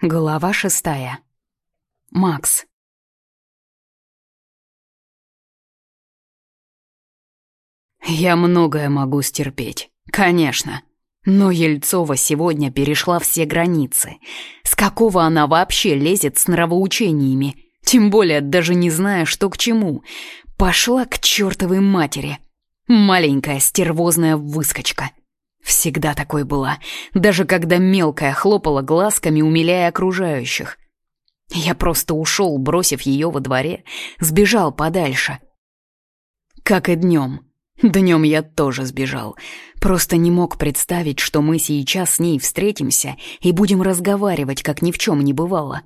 Глава шестая. Макс. Я многое могу стерпеть, конечно. Но Ельцова сегодня перешла все границы. С какого она вообще лезет с нравоучениями? Тем более даже не зная, что к чему. Пошла к чертовой матери. Маленькая стервозная выскочка. Всегда такой была, даже когда мелкая хлопала глазками, умиляя окружающих. Я просто ушел, бросив ее во дворе, сбежал подальше. Как и днем. Днем я тоже сбежал. Просто не мог представить, что мы сейчас с ней встретимся и будем разговаривать, как ни в чем не бывало.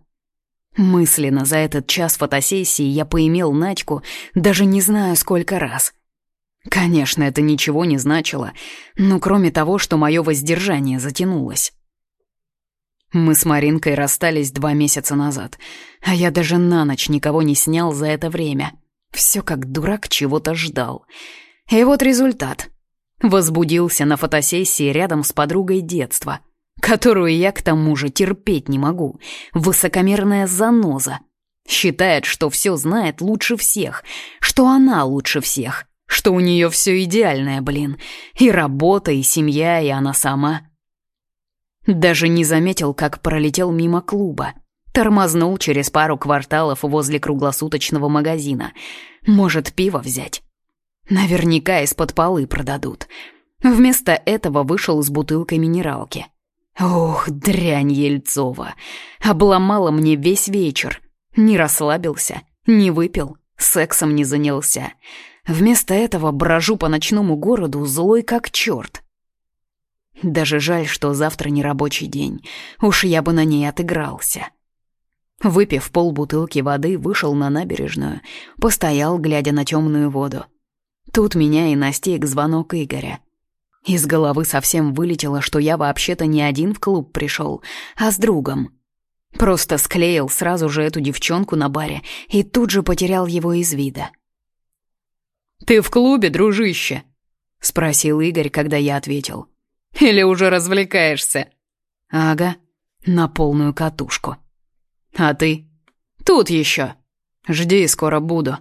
Мысленно за этот час фотосессии я поимел Надьку, даже не знаю сколько раз — Конечно, это ничего не значило, но кроме того, что мое воздержание затянулось. Мы с Маринкой расстались два месяца назад, а я даже на ночь никого не снял за это время. Все как дурак чего-то ждал. И вот результат. Возбудился на фотосессии рядом с подругой детства, которую я к тому же терпеть не могу. Высокомерная заноза. Считает, что все знает лучше всех, что она лучше всех — что у нее все идеальное, блин. И работа, и семья, и она сама. Даже не заметил, как пролетел мимо клуба. Тормознул через пару кварталов возле круглосуточного магазина. Может, пиво взять? Наверняка из-под полы продадут. Вместо этого вышел с бутылкой минералки. Ох, дрянь Ельцова. Обломала мне весь вечер. Не расслабился, не выпил, сексом не занялся. Вместо этого брожу по ночному городу злой как черт. Даже жаль, что завтра не рабочий день. Уж я бы на ней отыгрался. Выпив полбутылки воды, вышел на набережную, постоял, глядя на темную воду. Тут меня и настиг звонок Игоря. Из головы совсем вылетело, что я вообще-то не один в клуб пришел, а с другом. Просто склеил сразу же эту девчонку на баре и тут же потерял его из вида. «Ты в клубе, дружище?» — спросил Игорь, когда я ответил. «Или уже развлекаешься?» «Ага, на полную катушку». «А ты?» «Тут еще. Жди, скоро буду».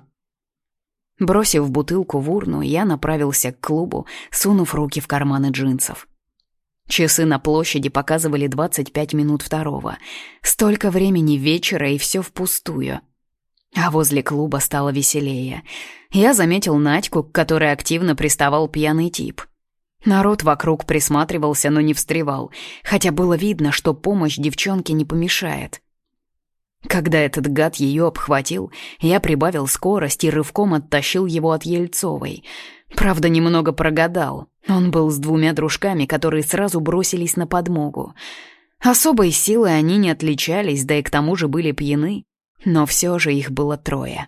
Бросив бутылку в урну, я направился к клубу, сунув руки в карманы джинсов. Часы на площади показывали 25 минут второго. Столько времени вечера, и все впустую. А возле клуба стало веселее. Я заметил Надьку, к которой активно приставал пьяный тип. Народ вокруг присматривался, но не встревал, хотя было видно, что помощь девчонке не помешает. Когда этот гад ее обхватил, я прибавил скорость и рывком оттащил его от Ельцовой. Правда, немного прогадал. Он был с двумя дружками, которые сразу бросились на подмогу. Особой силой они не отличались, да и к тому же были пьяны но все же их было трое.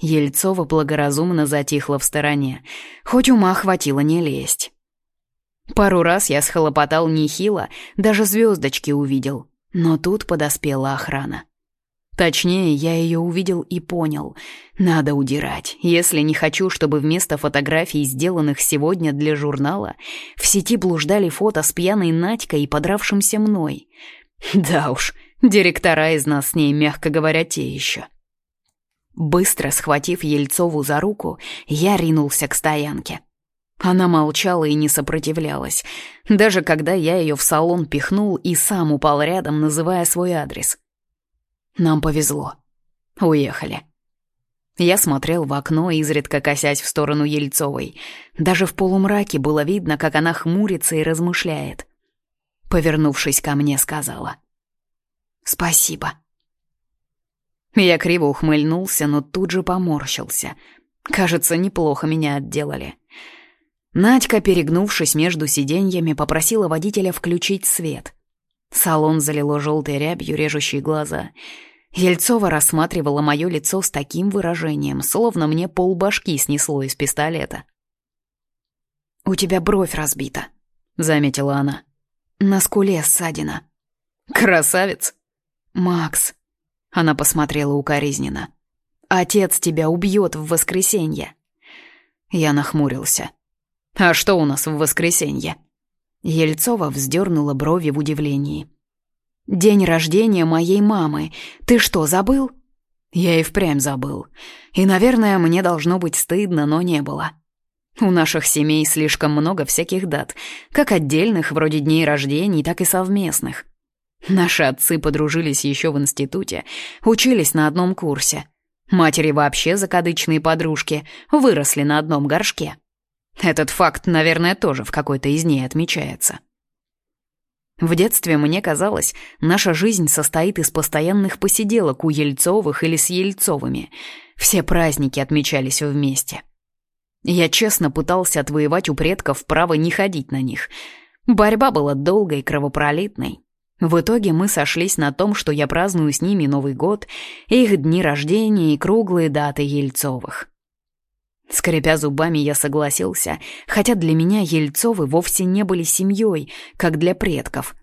Ельцова благоразумно затихла в стороне, хоть ума хватило не лезть. Пару раз я схлопотал нехило, даже звездочки увидел, но тут подоспела охрана. Точнее, я ее увидел и понял. Надо удирать, если не хочу, чтобы вместо фотографий, сделанных сегодня для журнала, в сети блуждали фото с пьяной Надькой и подравшимся мной. Да уж, Директора из нас с ней, мягко говоря, те еще. Быстро схватив Ельцову за руку, я ринулся к стоянке. Она молчала и не сопротивлялась, даже когда я ее в салон пихнул и сам упал рядом, называя свой адрес. Нам повезло. Уехали. Я смотрел в окно, изредка косясь в сторону Ельцовой. Даже в полумраке было видно, как она хмурится и размышляет. Повернувшись ко мне, сказала — «Спасибо». Я криво ухмыльнулся, но тут же поморщился. Кажется, неплохо меня отделали. Надька, перегнувшись между сиденьями, попросила водителя включить свет. Салон залило желтой рябью, режущей глаза. Ельцова рассматривала мое лицо с таким выражением, словно мне полбашки снесло из пистолета. «У тебя бровь разбита», — заметила она. «На скуле ссадина». «Красавец!» «Макс», — она посмотрела укоризненно, — «отец тебя убьет в воскресенье». Я нахмурился. «А что у нас в воскресенье?» Ельцова вздернула брови в удивлении. День рождения моей мамы. Ты что, забыл?» Я и впрямь забыл. И, наверное, мне должно быть стыдно, но не было. У наших семей слишком много всяких дат, как отдельных, вроде дней рождений, так и совместных. Наши отцы подружились еще в институте, учились на одном курсе. Матери вообще закадычные подружки, выросли на одном горшке. Этот факт, наверное, тоже в какой-то из ней отмечается. В детстве мне казалось, наша жизнь состоит из постоянных посиделок у Ельцовых или с Ельцовыми. Все праздники отмечались вместе. Я честно пытался отвоевать у предков право не ходить на них. Борьба была долгой и кровопролитной. В итоге мы сошлись на том, что я праздную с ними Новый год, их дни рождения и круглые даты Ельцовых. Скрипя зубами, я согласился, хотя для меня Ельцовы вовсе не были семьей, как для предков.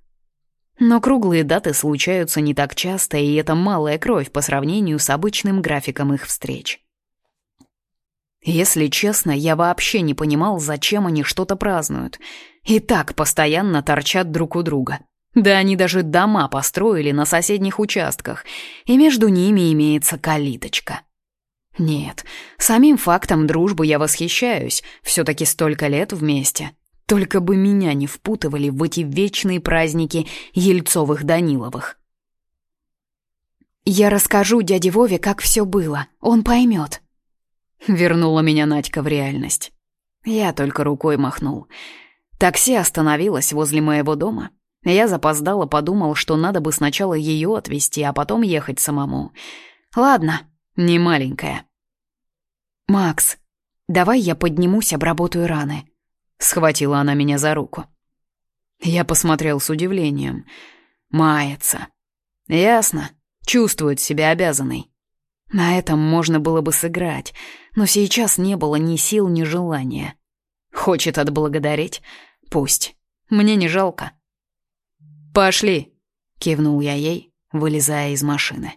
Но круглые даты случаются не так часто, и это малая кровь по сравнению с обычным графиком их встреч. Если честно, я вообще не понимал, зачем они что-то празднуют. И так постоянно торчат друг у друга. Да они даже дома построили на соседних участках, и между ними имеется калиточка. Нет, самим фактом дружбы я восхищаюсь, все-таки столько лет вместе. Только бы меня не впутывали в эти вечные праздники Ельцовых-Даниловых. «Я расскажу дяде Вове, как все было, он поймет», — вернула меня Надька в реальность. Я только рукой махнул. Такси остановилось возле моего дома. Я запоздало подумал, что надо бы сначала ее отвезти, а потом ехать самому. Ладно, не маленькая. «Макс, давай я поднимусь, обработаю раны», — схватила она меня за руку. Я посмотрел с удивлением. Мается. Ясно, чувствует себя обязанной. На этом можно было бы сыграть, но сейчас не было ни сил, ни желания. Хочет отблагодарить? Пусть. Мне не жалко. «Пошли!» — кивнул я ей, вылезая из машины.